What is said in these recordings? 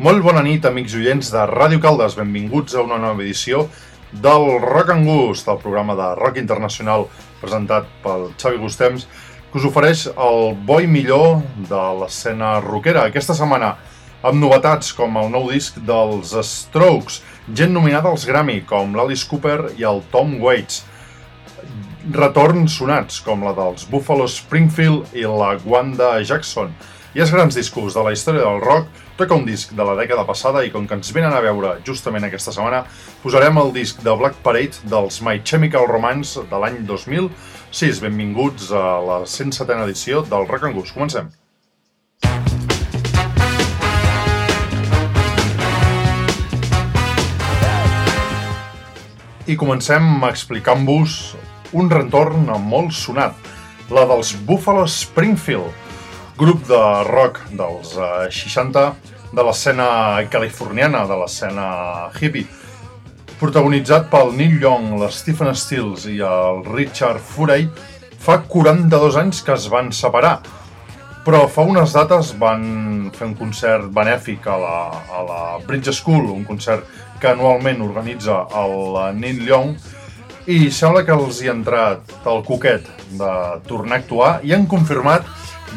Molt bona nit, amics oients de Ràdio Caldes. Benvinguts a una nova edició del Rock and Gust, el programa de rock internacional presentat pel Xavi Gustems, que us ofereix el bo i millor de l'escena rockera. Aquesta setmana, amb novetats com el nou disc dels Strokes, gent nominada als Grammy, com l'Alice Cooper i el Tom Waits, retorns sonats, com la dels Buffalo Springfield i la Wanda Jackson, i els grans discos de la història del rock, toca un disc de la dècada passada i com que ens venen a veure justament aquesta setmana, posarem el disc de Black Parade dels My Chemical Romance de l'any 2006. Benvinguts a la 107a edició del Rock and Gust. Comencem. I comencem explicant-vos un retorn molt sonat, la dels Buffalo Springfield, grup de rock dels uh, 60 de l'escena californiana, de l'escena hippie, protagonitzat pel Neil Young, l'Stephen Stills i el Richard Furey, fa 42 anys que es van separar, però fa unes dates van fer un concert benèfic a la, a la Bridge School, un concert que anualment organitza el Neil Young, i sembla que els hi ha entrat el coquet de tornar a actuar i han confirmat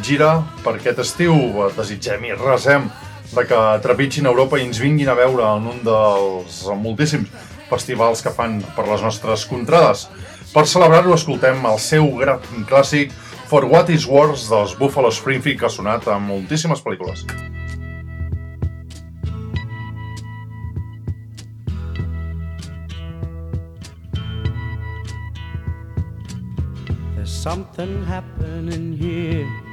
gira per aquest estiu. Desitgem i resem de que trepitgin Europa i ens vinguin a veure en un dels moltíssims festivals que fan per les nostres contrades. Per celebrar-ho escoltem el seu gran clàssic For What Is Worse dels Buffalo Springfield que ha sonat a moltíssimes pel·lícules. There's something happening here.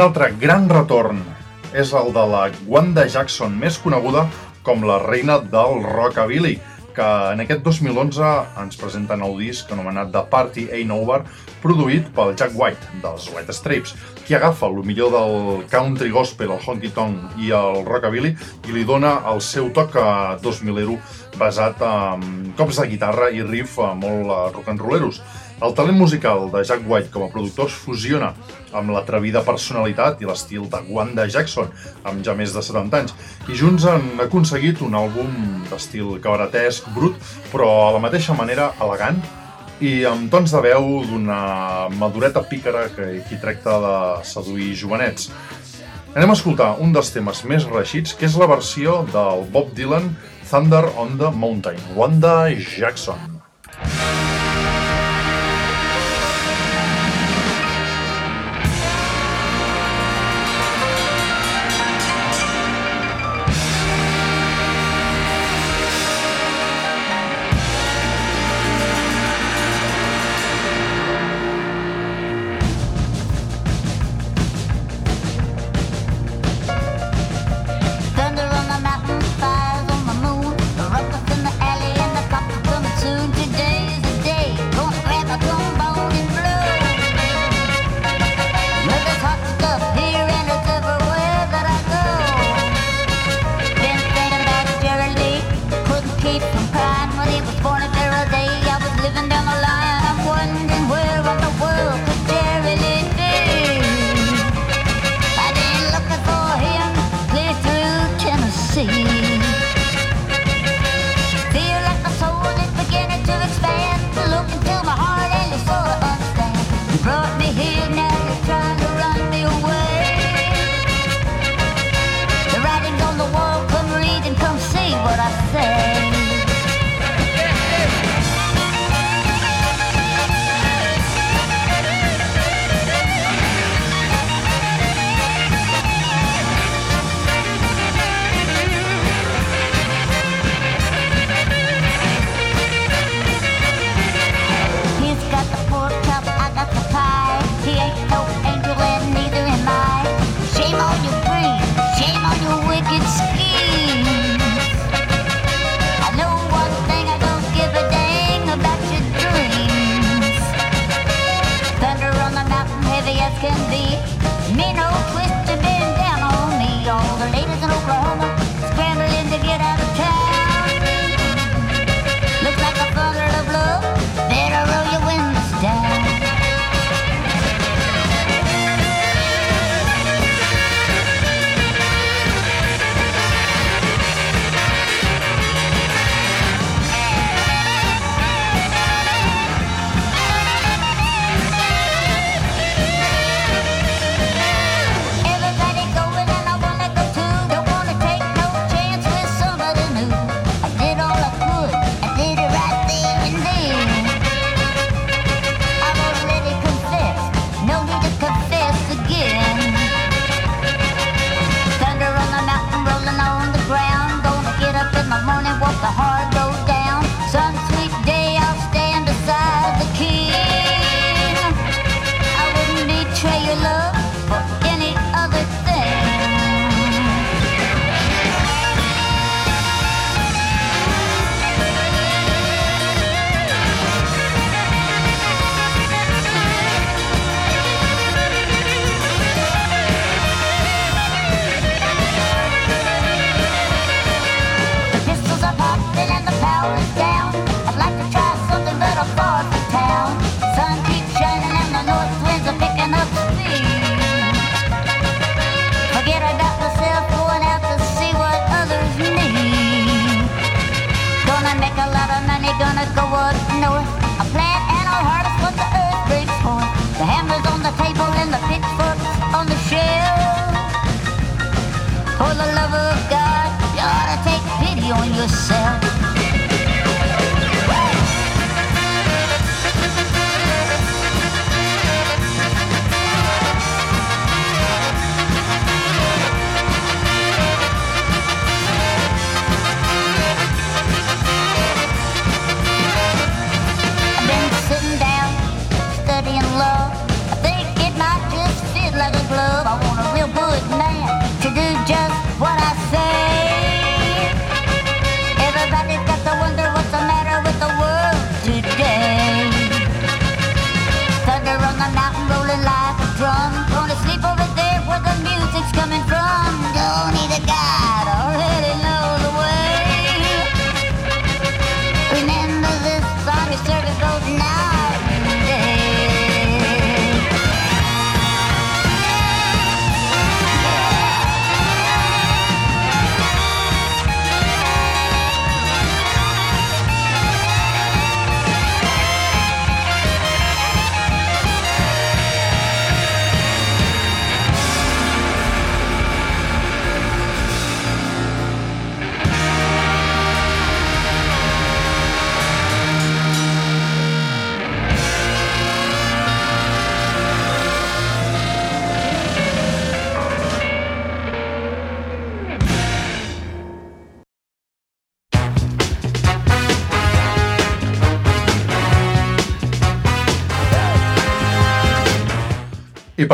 Un altre gran retorn és el de la Wanda Jackson, més coneguda com la reina del rockabilly, que en aquest 2011 ens presenta nou disc anomenat The Party Ain't Over, produït pel Jack White, dels White Stripes, qui agafa el millor del country gospel, el honky tonk i el rockabilly i li dona el seu toc a 2000 basat en cops de guitarra i riff molt rock and rolleros. El talent musical de Jack White com a productor es fusiona amb l'atrevida personalitat i l'estil de Wanda Jackson, amb ja més de 70 anys, i junts han aconseguit un àlbum d'estil cabaretesc, brut, però a la mateixa manera elegant i amb tons de veu d'una madureta pícara que qui tracta de seduir jovenets. Anem a escoltar un dels temes més reixits, que és la versió del Bob Dylan Thunder on the Mountain, Wanda Jackson. Thunder on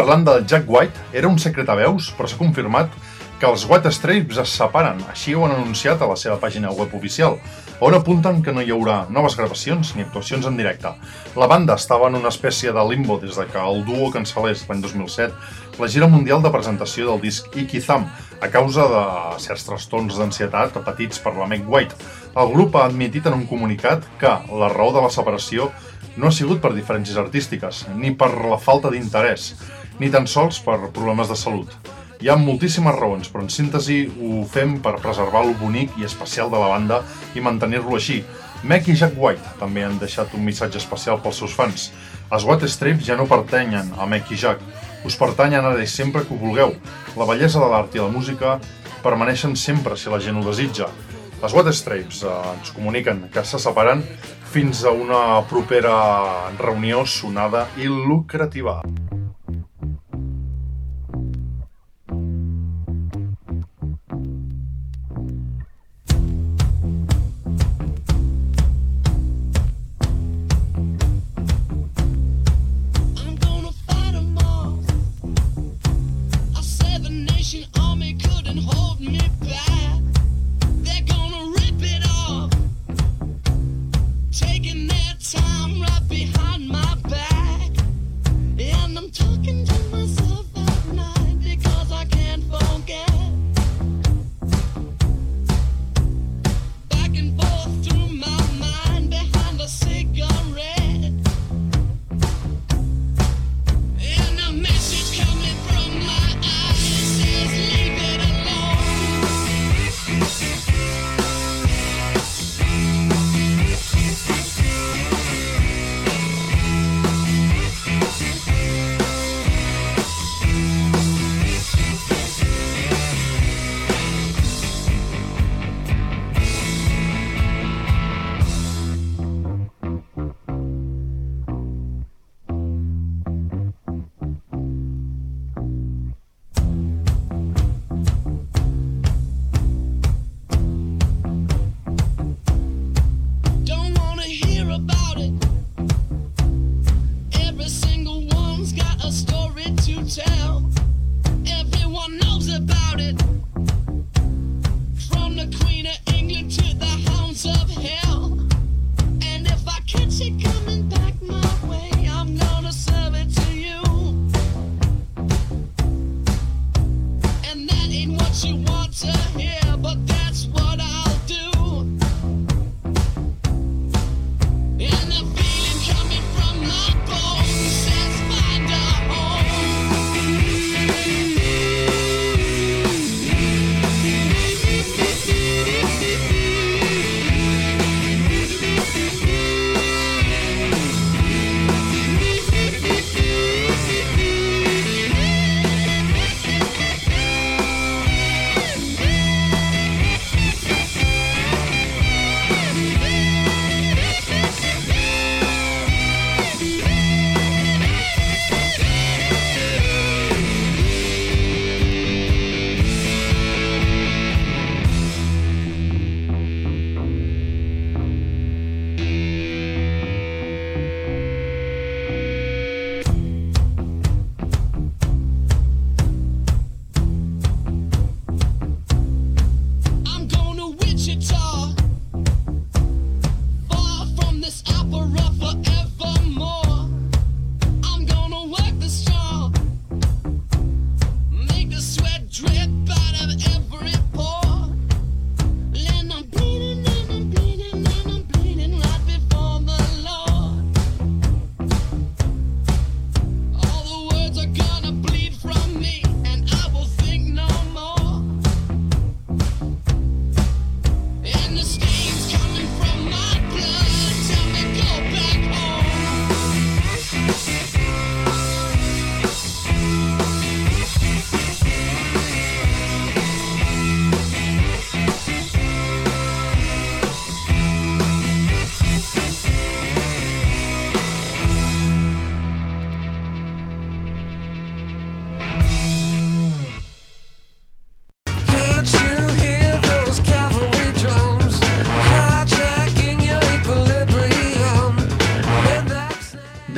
parlant de Jack White, era un secret a veus, però s'ha confirmat que els White Stripes es separen, així ho han anunciat a la seva pàgina web oficial, on apunten que no hi haurà noves gravacions ni actuacions en directe. La banda estava en una espècie de limbo des de que el duo cancel·lés l'any 2007 la gira mundial de presentació del disc Iki Thumb a causa de certs trastorns d'ansietat patits per la Meg White. El grup ha admitit en un comunicat que la raó de la separació no ha sigut per diferències artístiques, ni per la falta d'interès, ni tan sols per problemes de salut. Hi ha moltíssimes raons, però en síntesi ho fem per preservar lo bonic i especial de la banda i mantenir-lo així. Mac i Jack White també han deixat un missatge especial pels seus fans. Els White Stripes ja no pertanyen a Mac i Jack, us pertanyen ara i sempre que ho vulgueu. La bellesa de l'art i la música permaneixen sempre si la gent ho desitja. Les White Stripes eh, ens comuniquen que se separen fins a una propera reunió sonada i lucrativa.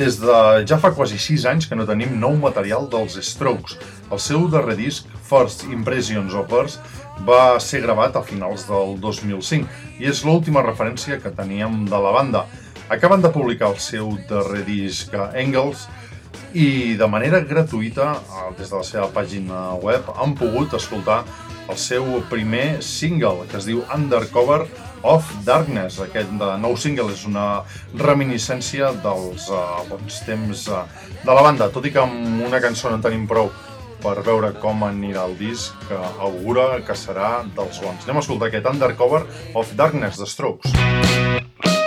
Des de ja fa quasi 6 anys que no tenim nou material dels Strokes. El seu darrer disc, First Impressions of Earth, va ser gravat a finals del 2005 i és l'última referència que teníem de la banda. Acaben de publicar el seu darrer disc, Engels, i de manera gratuïta, des de la seva pàgina web, han pogut escoltar el seu primer single, que es diu Undercover of Darkness. Aquest nou single és una reminiscència dels uh, bons temps uh, de la banda, tot i que amb una cançó no en tenim prou per veure com anirà el disc, que augura que serà dels bons. Anem a escoltar aquest Undercover of Darkness, de Strokes.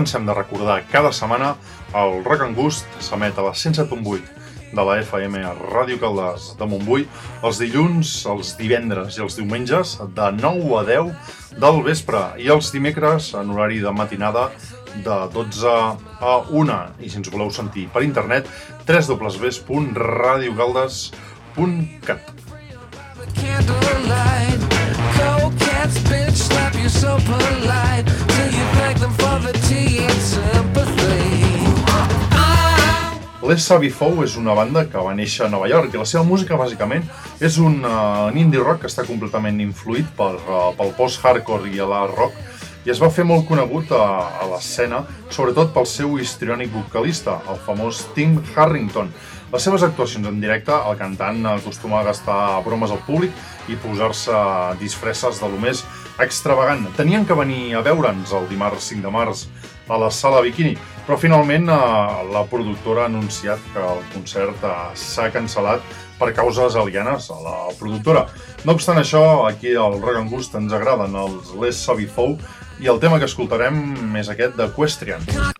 Cansem de recordar cada setmana, el Rock and Gust s'emet a la 107.8 de la FM a Ràdio Caldàs de Montbui els dilluns, els divendres i els diumenges de 9 a 10 del vespre i els dimecres en horari de matinada de 12 a 1 i si ens voleu sentir per internet www.radiogaldes.cat Candlelight, so polite till you beg them for the tea and sympathy Les Savvy Fow és una banda que va néixer a Nova York i la seva música bàsicament és un, uh, un indie rock que està completament influït per, uh, pel post-hardcore i la rock i es va fer molt conegut a, a l'escena, sobretot pel seu histriònic vocalista, el famós Tim Harrington. Les seves actuacions en directe, el cantant acostuma a gastar bromes al públic i posar-se disfresses de lo més extravagant. Tenien que venir a veure'ns el dimarts 5 de març a la sala Bikini, però finalment eh, la productora ha anunciat que el concert eh, s'ha cancel·lat per causes alienes a la productora. No obstant això, aquí al Rock and Gust ens agraden els Les Fou i el tema que escoltarem és aquest de Questrian.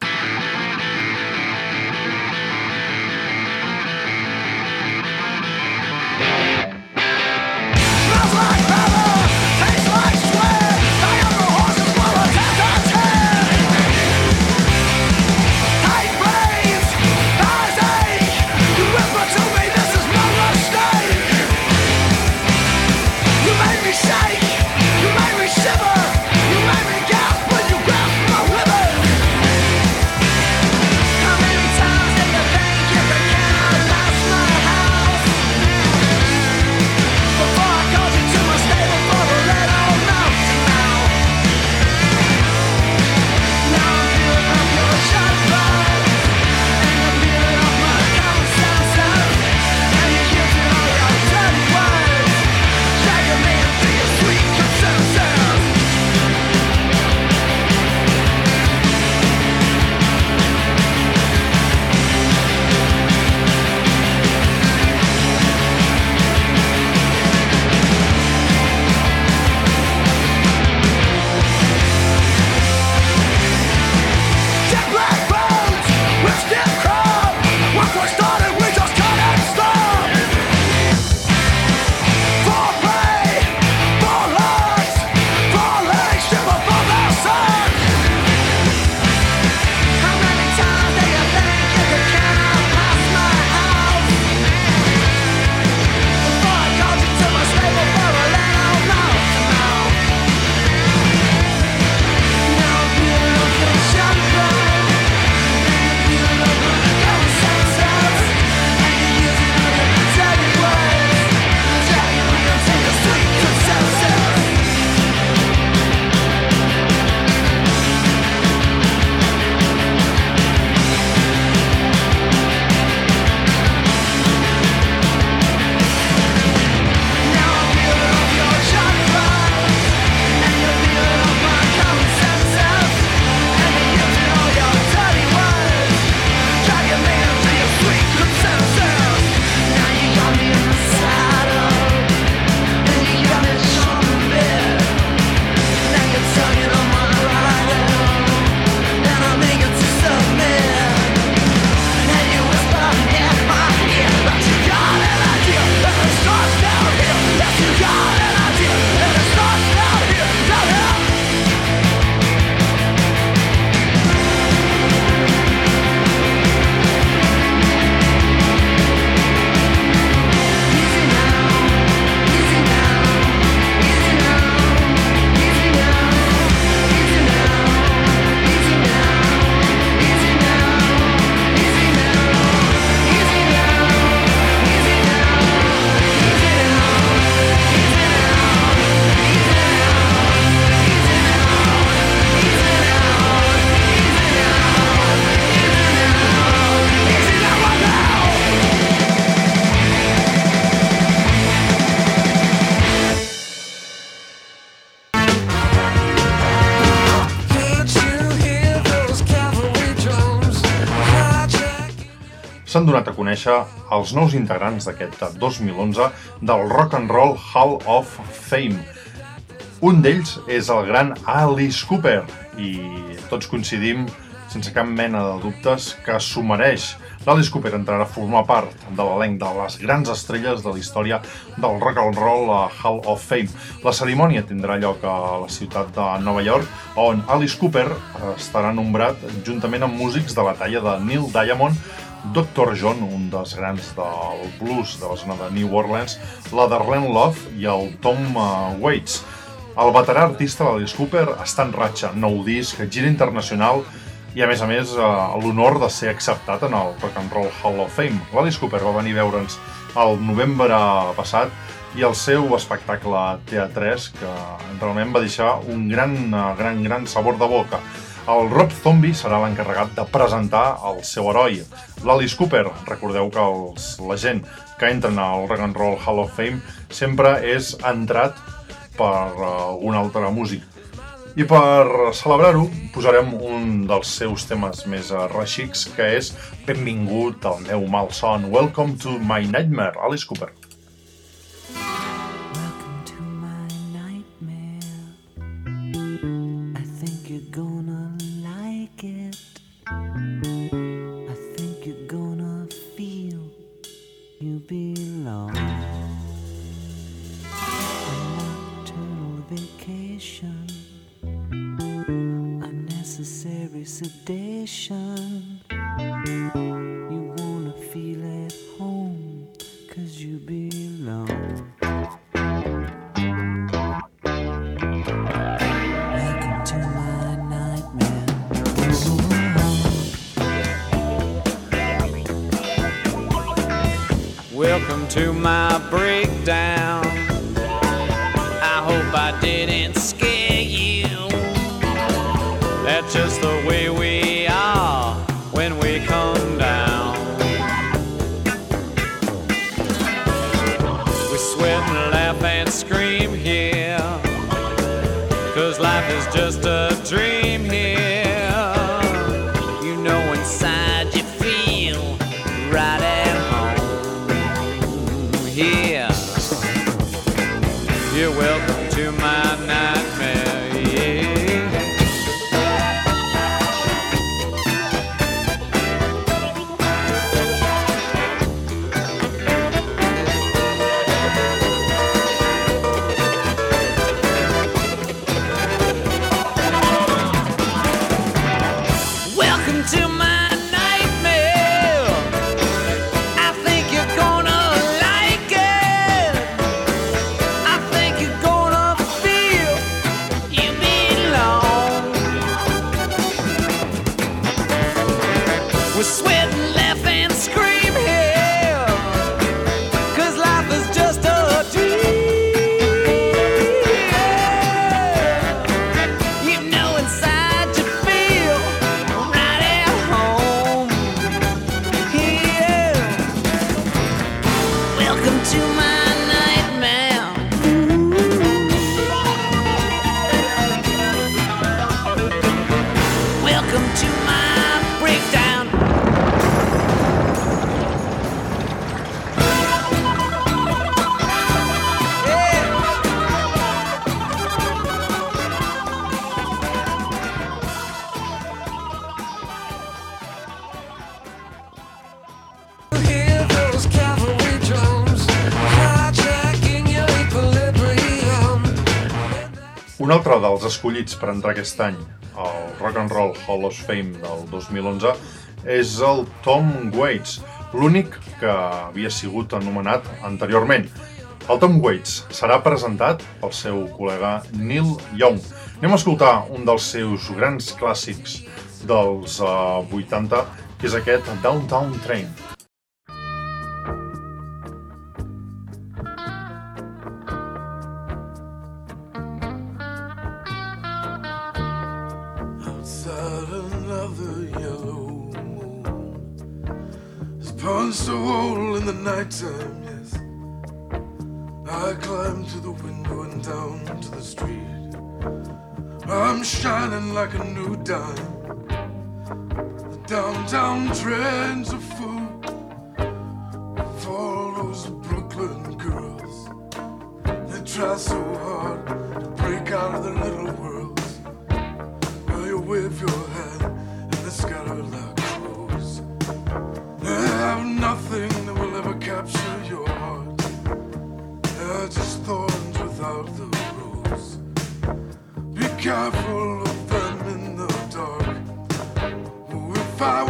S'han donat a conèixer els nous integrants d'aquest 2011 del Rock and Roll Hall of Fame. Un d'ells és el gran Alice Cooper i tots coincidim sense cap mena de dubtes que s'ho mereix. L'Alice Cooper entrarà a formar part de l'elenc de les grans estrelles de la història del rock and roll a Hall of Fame. La cerimònia tindrà lloc a la ciutat de Nova York, on Alice Cooper estarà nombrat juntament amb músics de la talla de Neil Diamond, Dr. John, un dels grans del blues de la zona de New Orleans, la Darlene Love i el Tom uh, Waits. El veterà artista l'Alice Cooper està en ratxa, nou disc, gira internacional i a més a més eh, l'honor de ser acceptat en el Rock and Roll Hall of Fame. L'Alice Cooper va venir a veure'ns el novembre passat i el seu espectacle Tea3 que realment va deixar un gran, eh, gran, gran sabor de boca. El Rob Zombie serà l'encarregat de presentar el seu heroi. L'Alice Cooper, recordeu que els, la gent que entren al Rock and Roll Hall of Fame sempre és entrat per algun altre músic i per celebrar-ho posarem un dels seus temes més rexics, que és Benvingut al meu mal son. Welcome to my nightmare, Alice Cooper. You wanna feel at home, cause you belong. Welcome to my nightmare. Welcome to my breakdown. Un altre dels escollits per entrar aquest any al Rock and Roll Hall of Fame del 2011 és el Tom Waits, l'únic que havia sigut anomenat anteriorment. El Tom Waits serà presentat pel seu col·lega Neil Young. Anem a escoltar un dels seus grans clàssics dels uh, eh, 80, que és aquest Downtown Train. Nighttime, yes. I climb to the window and down to the street. I'm shining like a new dime. The downtown trends are full for those Brooklyn girls. They try so hard to break out of their little worlds. While you wave your hand and the sky capture your heart. They're just thorns without the rose. Be careful of them in the dark. Oh, if I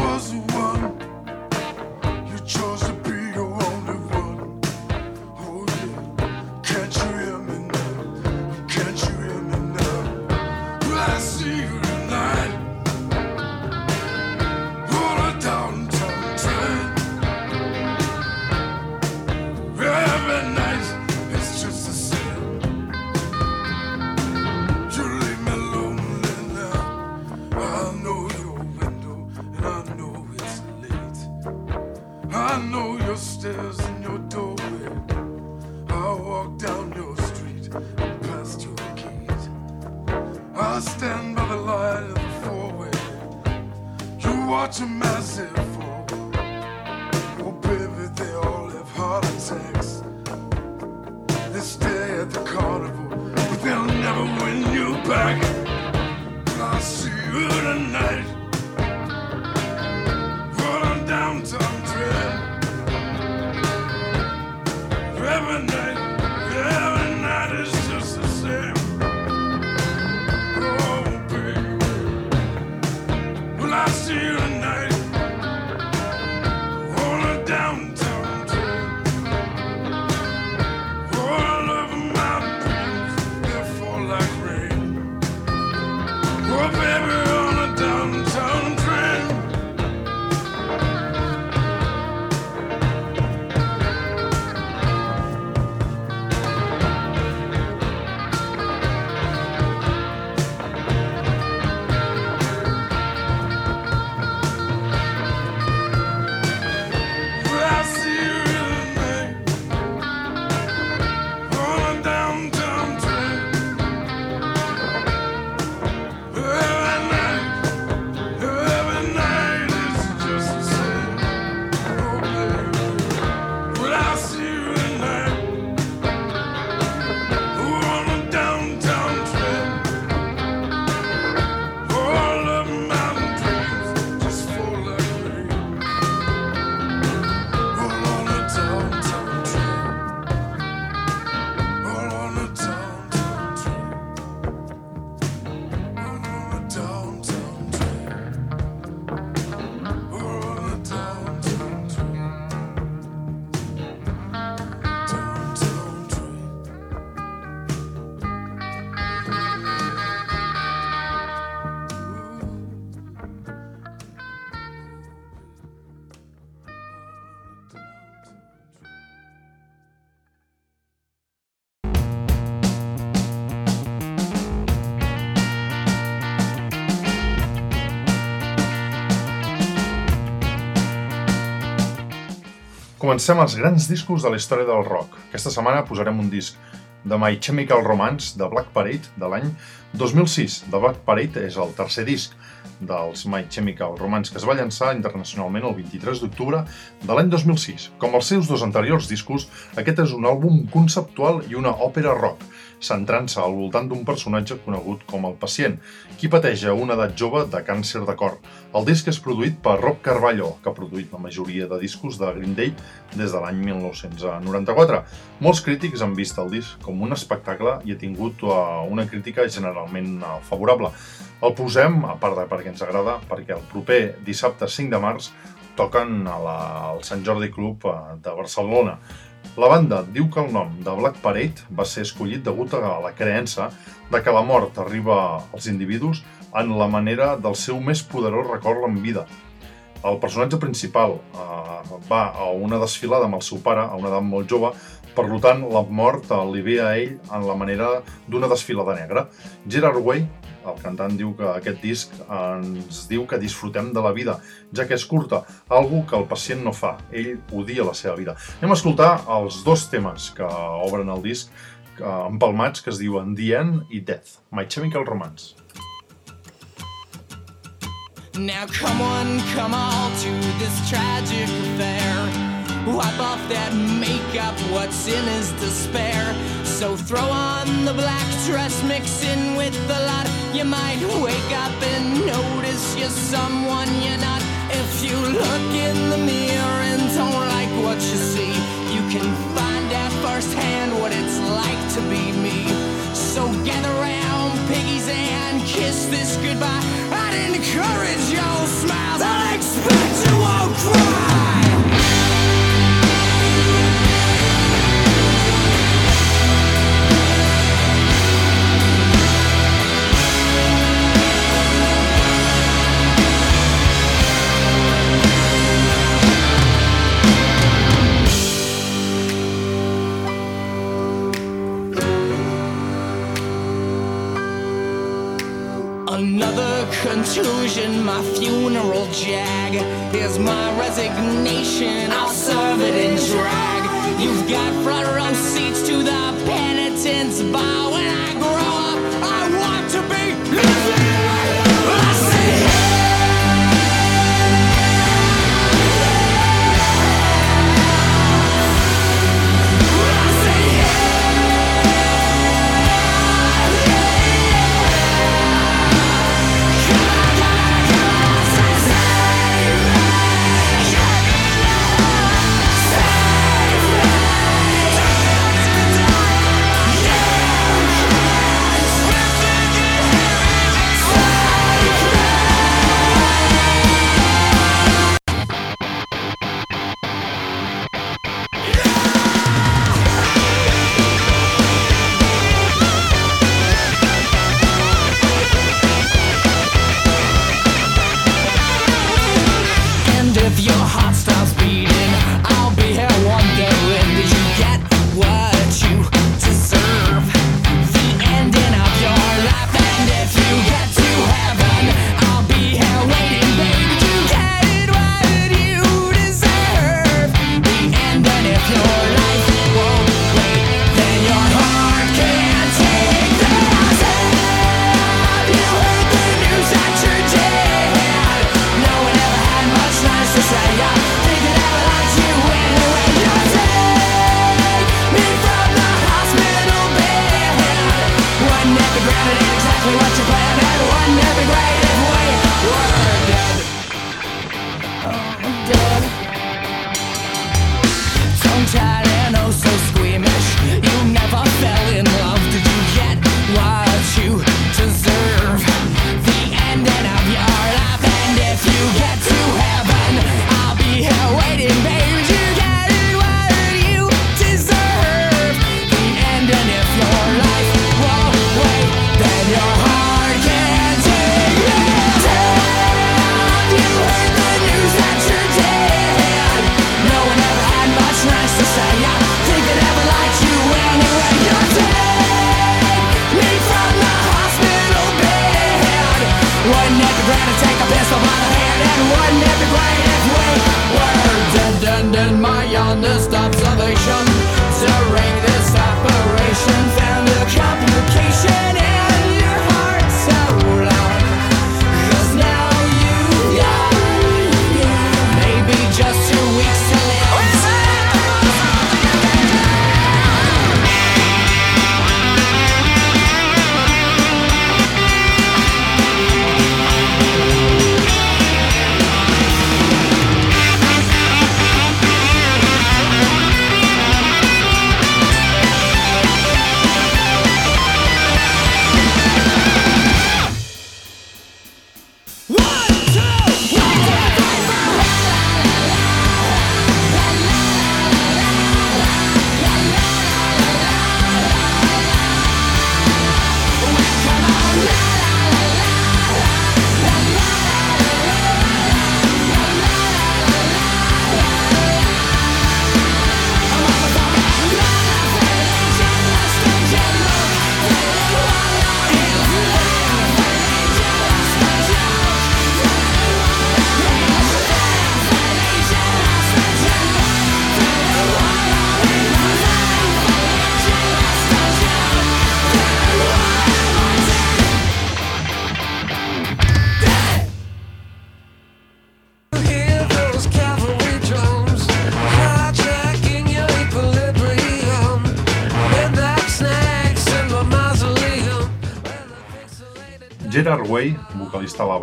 Comencem els grans discos de la història del rock. Aquesta setmana posarem un disc de My Chemical Romance de Black Parade de l'any 2006. The Black Parade és el tercer disc dels My Chemical Romance que es va llançar internacionalment el 23 d'octubre de l'any 2006. Com els seus dos anteriors discos, aquest és un àlbum conceptual i una òpera rock, centrant-se al voltant d'un personatge conegut com el pacient, qui pateix a una edat jove de càncer de cor. El disc és produït per Rob Carballo, que ha produït la majoria de discos de Green Day des de l'any 1994. Molts crítics han vist el disc com un espectacle i ha tingut eh, una crítica generalment eh, favorable. El posem, a part de perquè ens agrada, perquè el proper dissabte 5 de març toquen a la, al Sant Jordi Club eh, de Barcelona. La banda diu que el nom de Black Parade va ser escollit degut a la creença de que la mort arriba als individus en la manera del seu més poderós record en vida. El personatge principal eh, va a una desfilada amb el seu pare a una edat molt jove, per tant, la mort li ve a ell en la manera d'una desfilada negra. Gerard Way, el cantant, diu que aquest disc ens diu que disfrutem de la vida, ja que és curta, algo que el pacient no fa. Ell odia la seva vida. Anem a escoltar els dos temes que obren el disc, eh, empalmats, que es diuen The End i Death, My Chemical Romance. Now come on, come all to this tragic affair. Wipe off that makeup, what's in is despair. So throw on the black dress, mix in with the lot. You might wake up and notice you're someone you're not. If you look in the mirror and don't like what you see, you can find out firsthand what it's like to be me. So gather round, piggies, and kiss this goodbye. I'd encourage your smiles. I'll expect you won't cry. Another contusion, my funeral jag. Here's my resignation, I'll serve it in drag. You've got front row seats to the penitent's bow. When I grow up, I want to be.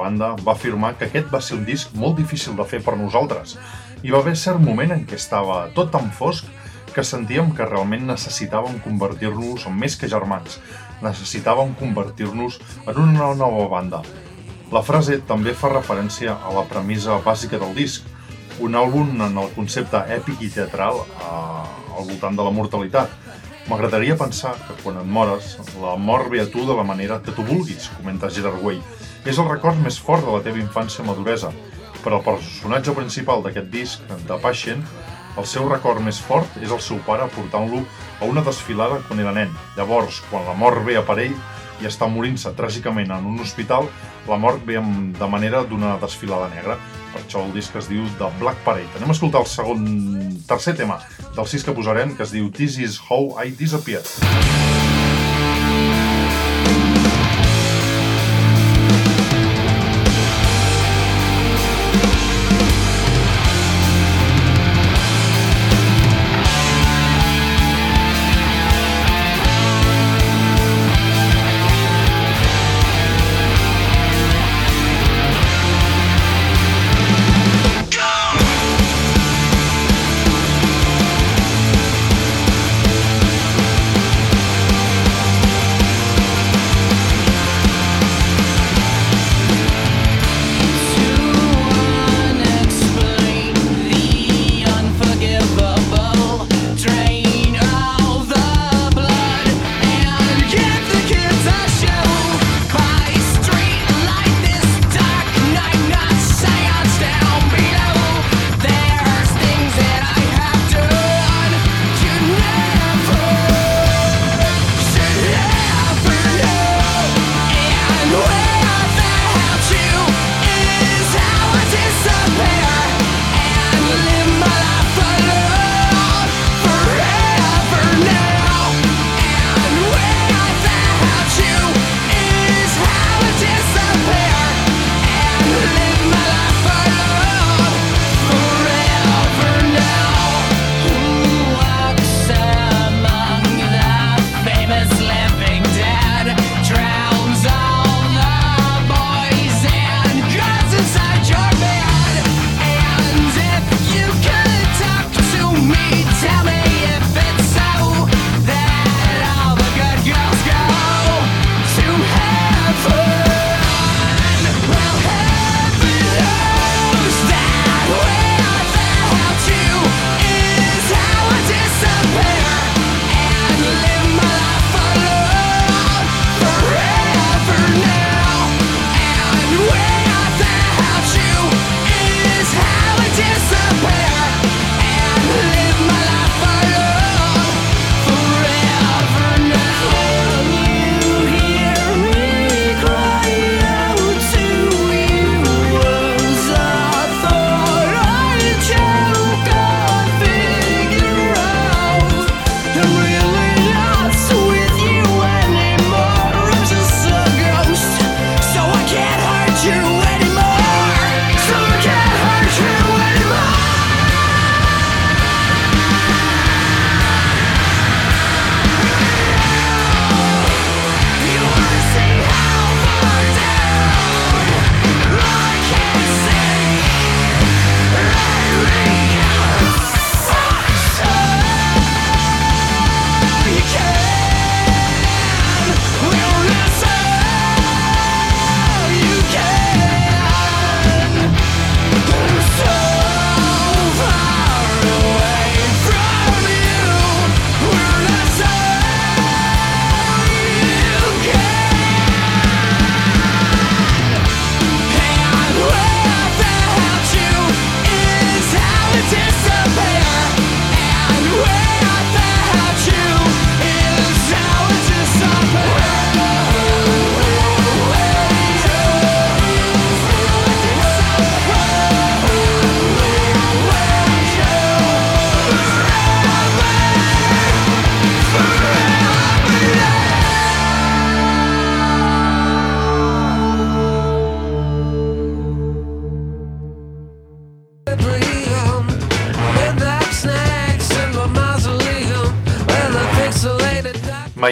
banda, va afirmar que aquest va ser un disc molt difícil de fer per nosaltres. Hi va haver cert moment en què estava tot tan fosc que sentíem que realment necessitàvem convertir-nos en més que germans, necessitàvem convertir-nos en una nova banda. La frase també fa referència a la premissa bàsica del disc, un àlbum en el concepte èpic i teatral eh, al voltant de la mortalitat. M'agradaria pensar que quan et mores, la mort ve a tu de la manera que tu vulguis, comenta Gerard Way, és el record més fort de la teva infància maduresa, però al personatge principal d'aquest disc, The Passion, el seu record més fort és el seu pare portant-lo a una desfilada quan era nen. Llavors, quan la mort ve a per ell i està morint-se tràgicament en un hospital, la mort ve de manera d'una desfilada negra. Per això el disc es diu The Black Parade. Anem a escoltar el segon, tercer tema del sis que posarem, que es diu This is how I disappeared.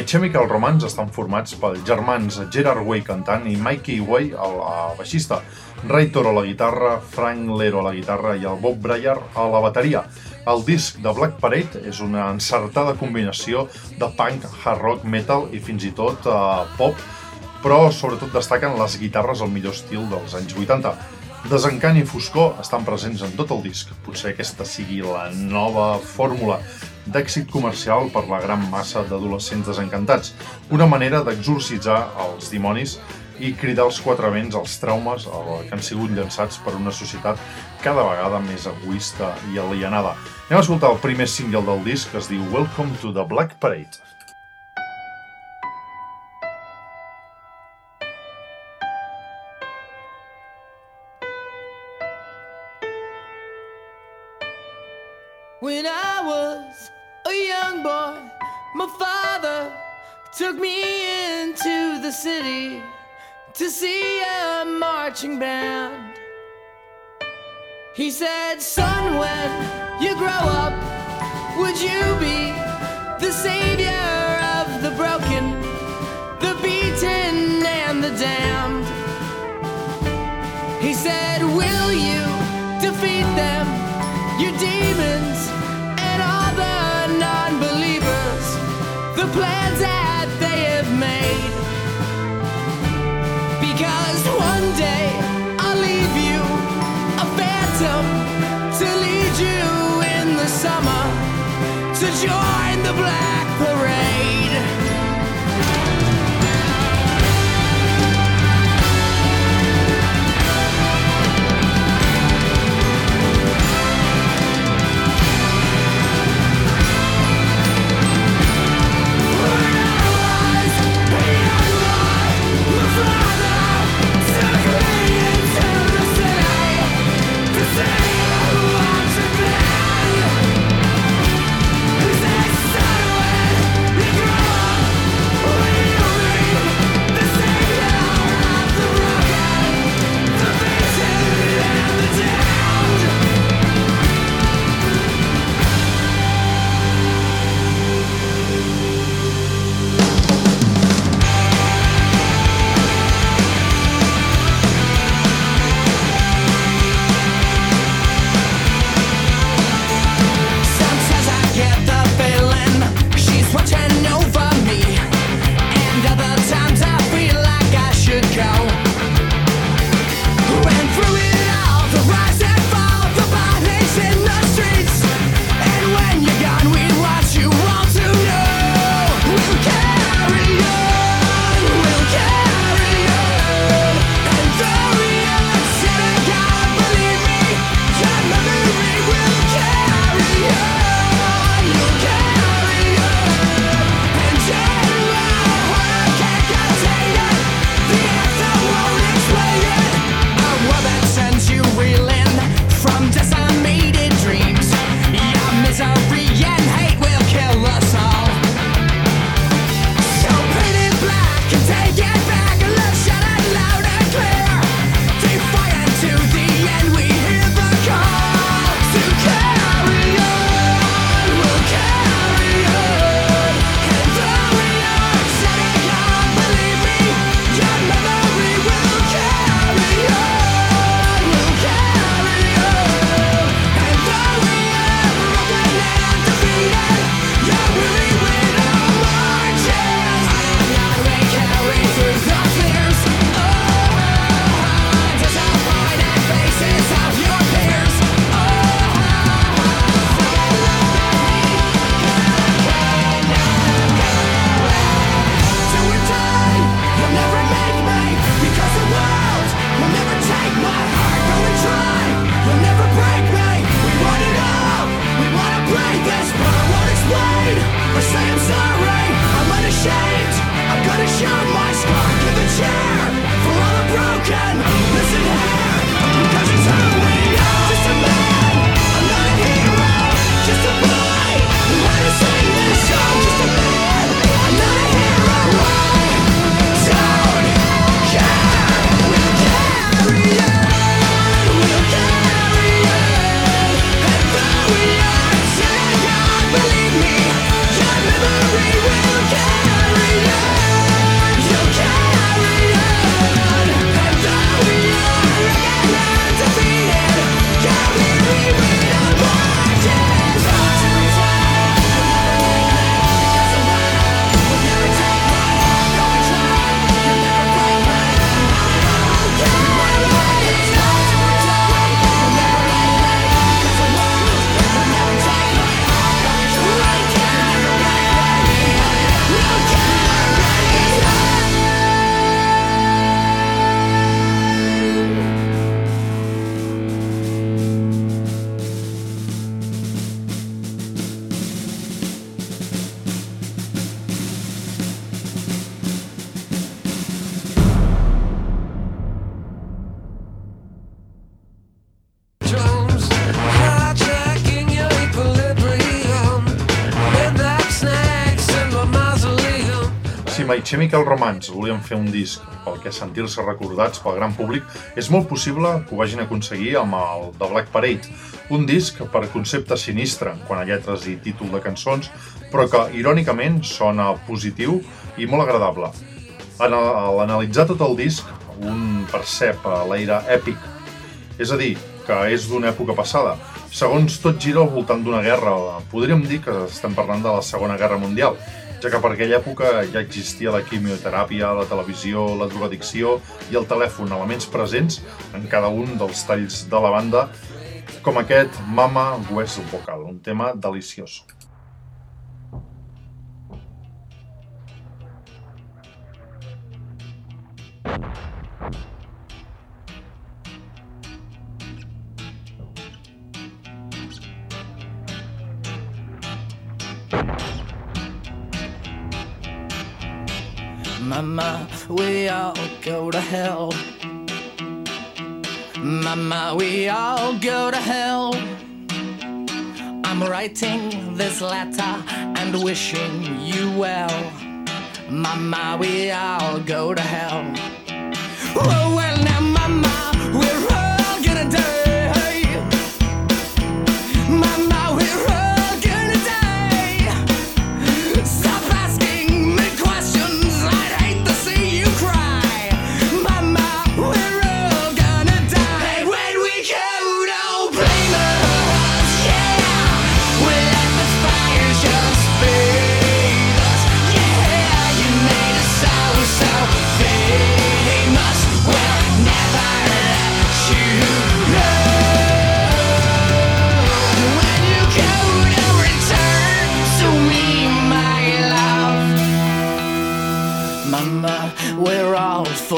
Chemical Romance estan formats pels germans Gerard Way cantant i Mikey Way a la baixista, Ray Toro a la guitarra, Frank Lero a la guitarra i el Bob Breyer a la bateria. El disc de Black Parade és una encertada combinació de punk, hard rock, metal i fins i tot uh, pop, però sobretot destaquen les guitarres al millor estil dels anys 80. Desencant i foscor estan presents en tot el disc. Potser aquesta sigui la nova fórmula d'èxit comercial per la gran massa d'adolescents desencantats. Una manera d'exorcitzar els dimonis i cridar els quatre vents als traumes que han sigut llançats per una societat cada vegada més egoista i alienada. Anem a escoltar el primer single del disc que es diu Welcome to the Black Parade. A young boy, my father took me into the city to see a marching band. He said, Son, when you grow up, would you be the savior of the broken, the beaten, and the damned? He said, Will you defeat them, plans that they have made? Because one day I'll leave you a phantom to lead you in the summer to join the black Chemical Romance volien fer un disc pel que sentir-se recordats pel gran públic, és molt possible que ho vagin aconseguir amb el The Black Parade, un disc per concepte sinistre quan a lletres i títol de cançons, però que irònicament sona positiu i molt agradable. En a l'analitzar tot el disc, un percep l'aire èpic, és a dir, que és d'una època passada. Segons tot gira al voltant d'una guerra, podríem dir que estem parlant de la Segona Guerra Mundial, ja que per aquella època ja existia la quimioteràpia, la televisió, la drogadicció i el telèfon, elements presents en cada un dels talls de la banda, com aquest Mama West Vocal, un tema deliciós. Mama, we all go to hell. Mama, we all go to hell. I'm writing this letter and wishing you well. Mama, we all go to hell. Oh, well, now,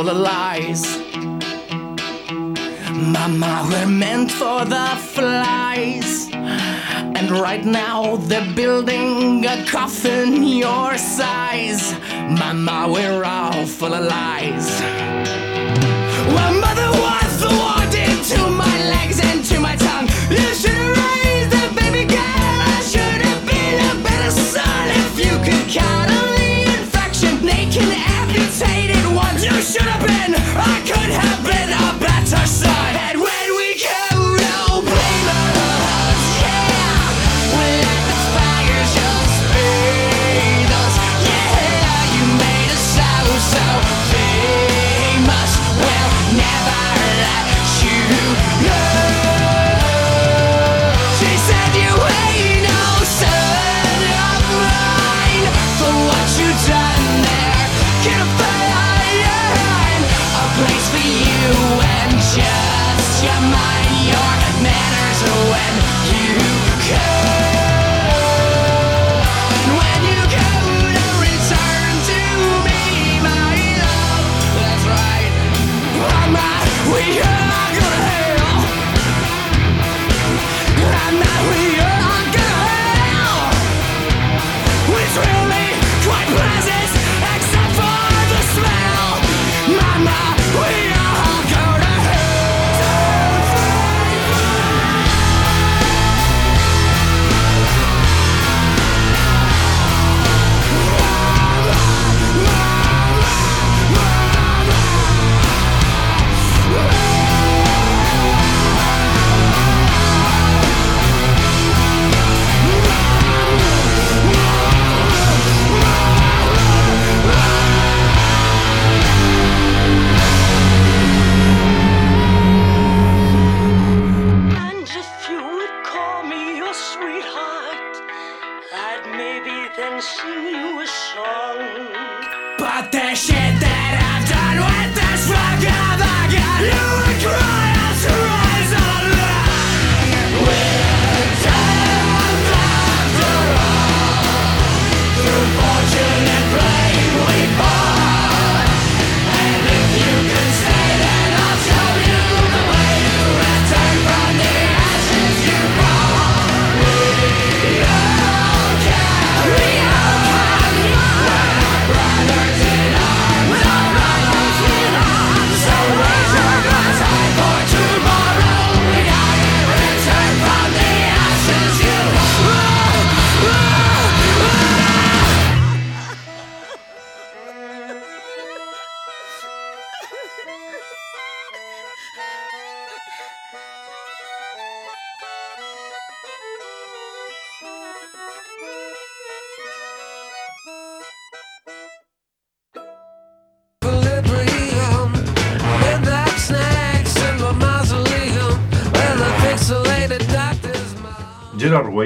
full lies. Mama, we're meant for the flies. And right now they're building a coffin your size. Mama, we're all full of lies. Well, mother, was the war did to my legs and to my tongue? You should have raised a baby girl. I should have been a better son if you could count could have been.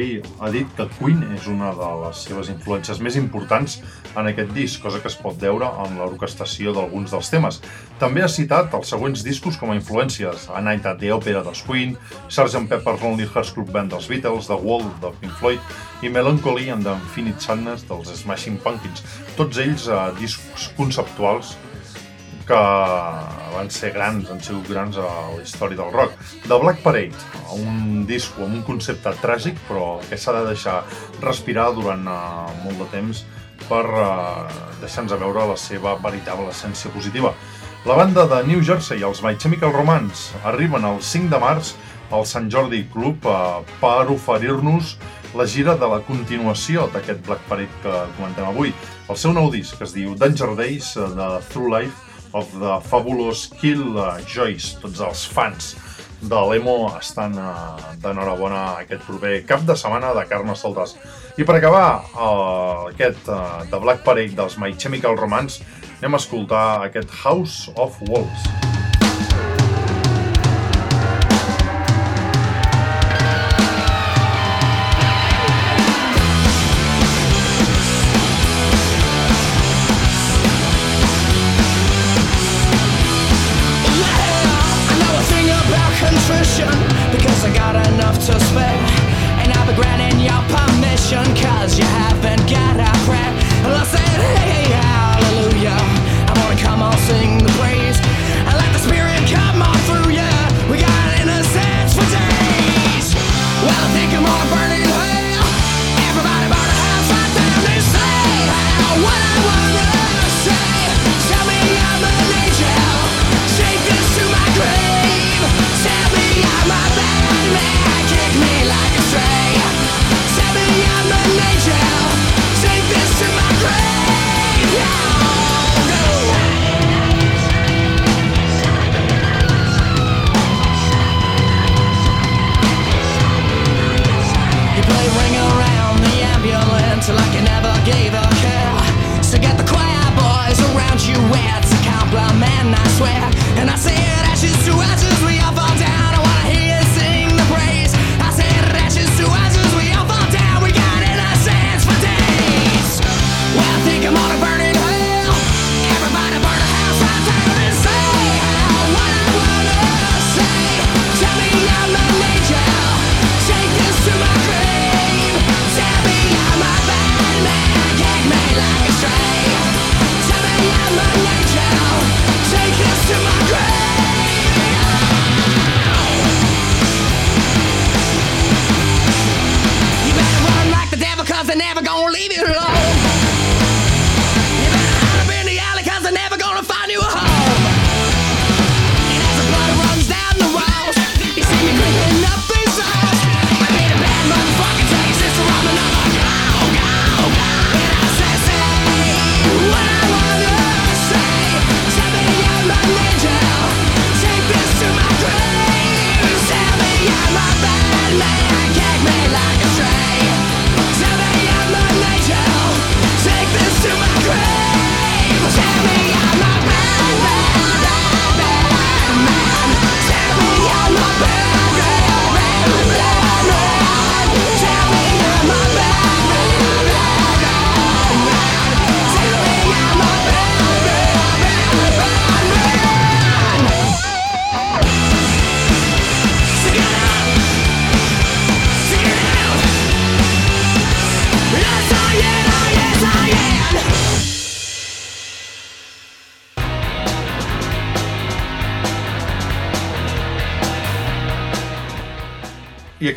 Way ha dit que Queen és una de les seves influències més importants en aquest disc, cosa que es pot veure en l'orquestació d'alguns dels temes. També ha citat els següents discos com a influències, A Night at the Opera dels Queen, Sgt. Pepper's Lonely Hearts Club Band dels Beatles, The Wall de Pink Floyd i Melancholy and the Infinite Sadness dels Smashing Pumpkins. Tots ells eh, discs conceptuals que van ser grans, han sigut grans a la història del rock. The Black Parade, un disc amb un concepte tràgic, però que s'ha de deixar respirar durant uh, molt de temps per uh, deixar-nos veure la seva veritable essència positiva. La banda de New Jersey, els My Chemical Romance, arriben el 5 de març al Sant Jordi Club uh, per oferir-nos la gira de la continuació d'aquest Black Parade que comentem avui. El seu nou disc, que es diu Danger Days, de Through Life, of the Fabulous Kill Joyce. Tots els fans de l'emo estan uh, d'enhorabona aquest proper cap de setmana de Carnes Soltes. I per acabar uh, aquest uh, The Black Parade dels My Chemical Romance, anem a escoltar aquest House of Wolves.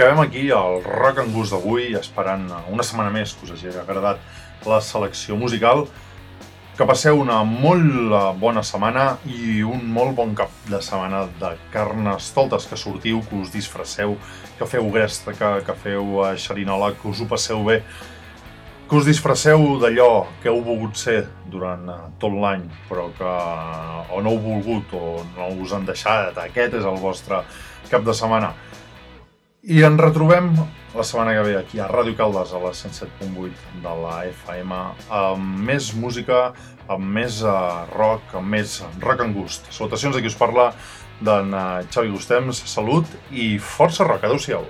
Acabem aquí el Rock and Gust d'avui, esperant una setmana més que us hagi agradat la selecció musical. Que passeu una molt eh, bona setmana i un molt bon cap de setmana de carnes toltes, que sortiu, que us disfresseu, que feu gresta, que, que feu eh, xerinola, que us ho passeu bé, que us disfresseu d'allò que heu volgut ser durant eh, tot l'any, però que o no heu volgut o no us han deixat, aquest és el vostre cap de setmana. I ens retrobem la setmana que ve aquí a Ràdio Caldes, a la 107.8 de la FM, amb més música, amb més uh, rock, amb més rock and gust. Salutacions de qui us parla, d'en uh, Xavi Gustems, salut i força rock. Adéu-siau.